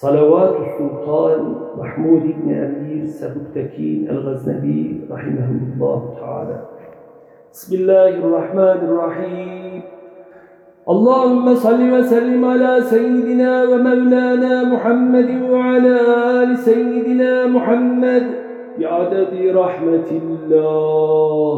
صلوات السلطان محمود بن أمير سبكتكين الغزنبي رحمه الله تعالى. بسم الله الرحمن الرحيم. اللهم صل وسلم على سيدنا ومولانا محمد وعلى آل سيدنا محمد بعدد رحمة الله.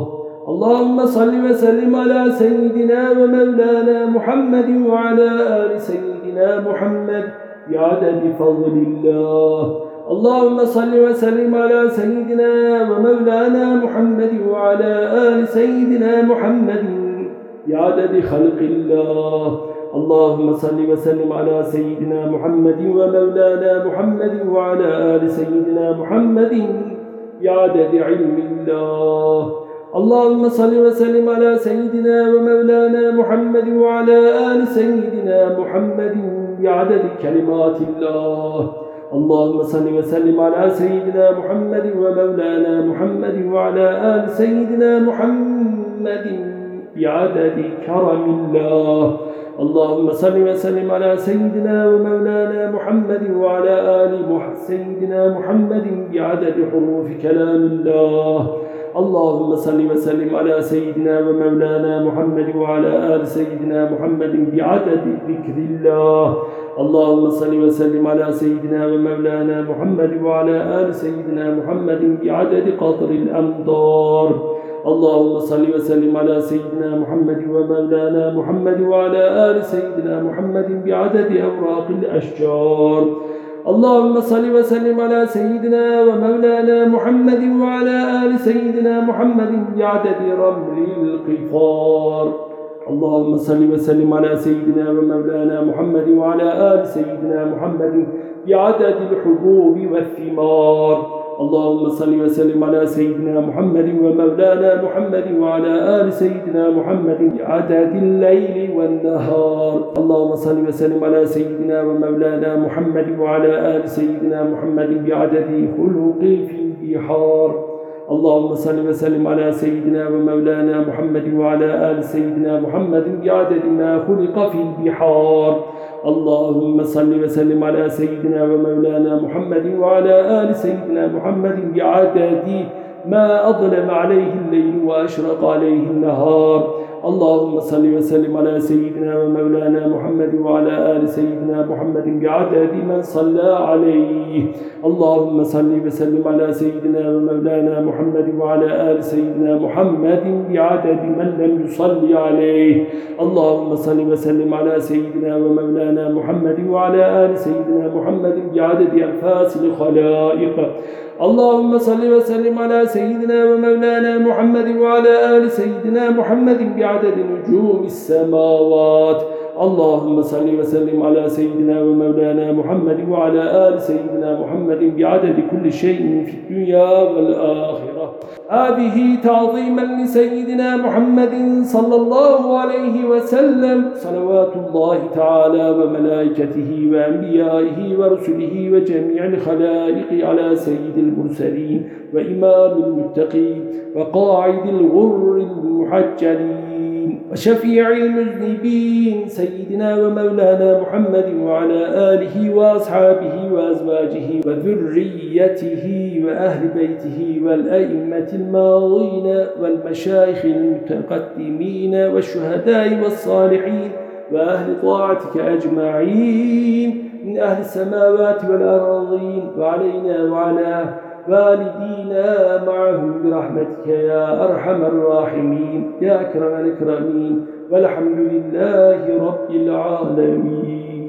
اللهم صل وسلم على سيدنا ومولانا محمد وعلى آل سيدنا محمد بعدد فضل الله. اللهم صل وسلم على سيدنا ومولانا محمد وعلى آل سيدنا محمد. بعدد خلق الله. اللهم صل وسلم على سيدنا محمد ومولانا محمد وعلى آل سيدنا محمد. بعدد علم الله. اللهم صل وسلم على سيدنا ومولانا محمد وعلى آل سيدنا محمد بعدد كلمات الله. اللهم صل وسلم على سيدنا محمد ومولانا محمد وعلى آل سيدنا محمد بعدد كرم الله. اللهم صل وسلم على سيدنا ومولانا محمد وعلى آل سيدنا محمد بعدد حروف كلام الله. اللهم صل وسلم على سيدنا ومولانا محمد وعلى آل سيدنا محمد بعدد ذكر الله. اللهم صل وسلم على سيدنا ومولانا محمد وعلى آل سيدنا محمد بعدد قطر الأمطار. اللهم صل وسلم على سيدنا محمد ومولانا محمد وعلى آل سيدنا محمد بعدد أوراق الأشجار. اللهم صل وسلم على سيدنا ومولانا محمد وعلى آل سيدنا محمد بعدد رمل القفار. اللهم صل وسلم على سيدنا ومولانا محمد وعلى آل سيدنا محمد بعدد الحبوب والثمار. اللهم صل وسلم على سيدنا محمد ومولانا محمد وعلى آل سيدنا محمد عدد الليل والنهار. اللهم صل وسلم على سيدنا ومولانا محمد وعلى آل سيدنا محمد بعدد خلق في البحار اللهم صل وسلم على سيدنا ومولانا محمد وعلى آل سيدنا محمد بعدد ما خلق في البحار. اللهم صل وسلم على سيدنا ومولانا محمد وعلى آل سيدنا محمد بعدد ما أظلم عليه الليل وأشرق عليه النهار. اللهم صل وسلم على سيدنا ومولانا محمد وعلى آل سيدنا محمد بعدد من صلى عليه. اللهم صل وسلم على سيدنا ومولانا محمد وعلى آل سيدنا محمد بعدد من لم يصلي عليه. اللهم صل وسلم على سيدنا ومولانا محمد وعلى آل سيدنا محمد بعدد أنفاس الخلائق. اللهم صل وسلم على سيدنا ومولانا محمد وعلى آل سيدنا محمد بعدد نجوم السماوات. اللهم صل وسلم على سيدنا ومولانا محمد وعلى آل سيدنا محمد بعدد كل شيء في الدنيا والآخرة. هذه تعظيما لسيدنا محمد صلى الله عليه وسلم. صلوات الله تعالى وملائكته وأنبيائه ورسله وجميع الخلائق على سيد المرسلين وإمام المتقين وقاعد الغر المحجلين. وشفيع المذنبين سيدنا ومولانا محمد وعلى آله وأصحابه وأزواجه وذريته وأهل بيته والأئمة الماضين والمشايخ المتقدمين والشهداء والصالحين وأهل طاعتك أجمعين من أهل السماوات والأرضين وعلينا وعلى والدينا معهم برحمتك يا أرحم الراحمين يا أكرم الأكرمين والحمد لله رب العالمين.